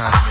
time.